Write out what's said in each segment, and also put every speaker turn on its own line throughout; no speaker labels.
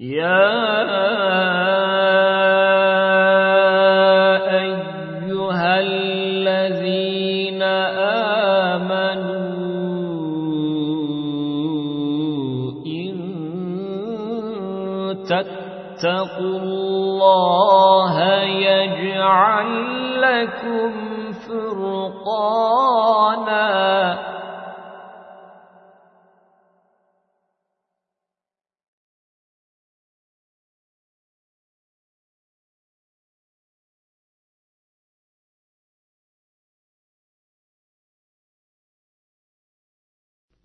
يا أيها الذين آمنوا إن تتقوا الله يجعل لكم فرقانا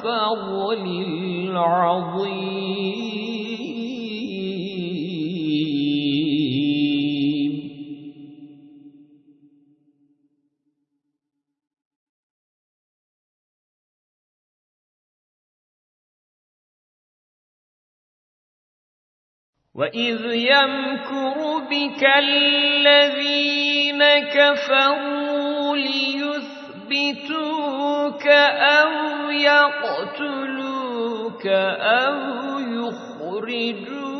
الفضل العظيم. وإذ يمكر بك الذين كفروا ليثبتوك أو يقتلوك أو يخرجوك.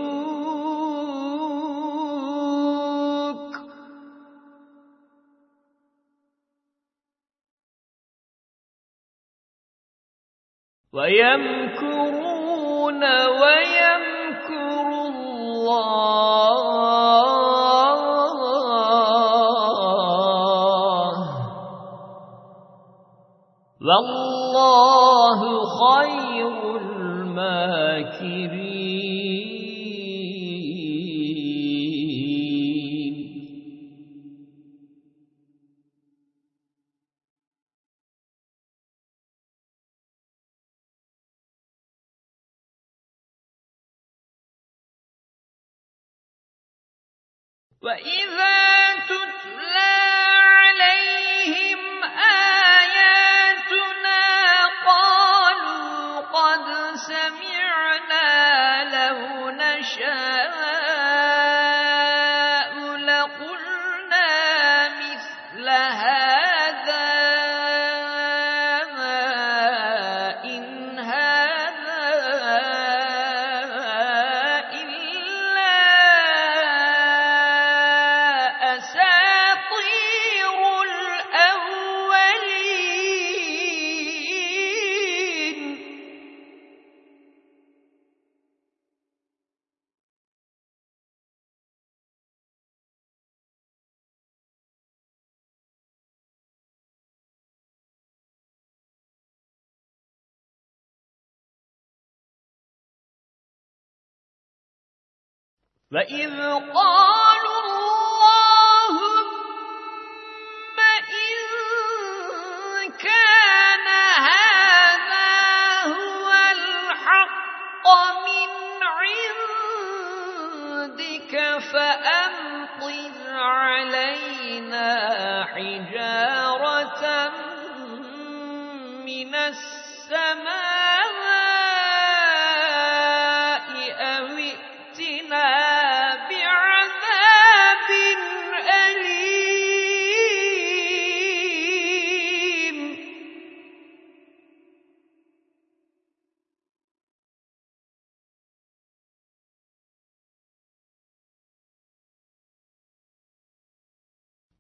ويمكرون ويمكر الله. والله خير الماكرين. وإذا سميع وإذ قالوا اللهم إن كان هذا هو الحق من عندك فأمطر علينا حجارة من السماء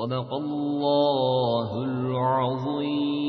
صدق الله العظيم.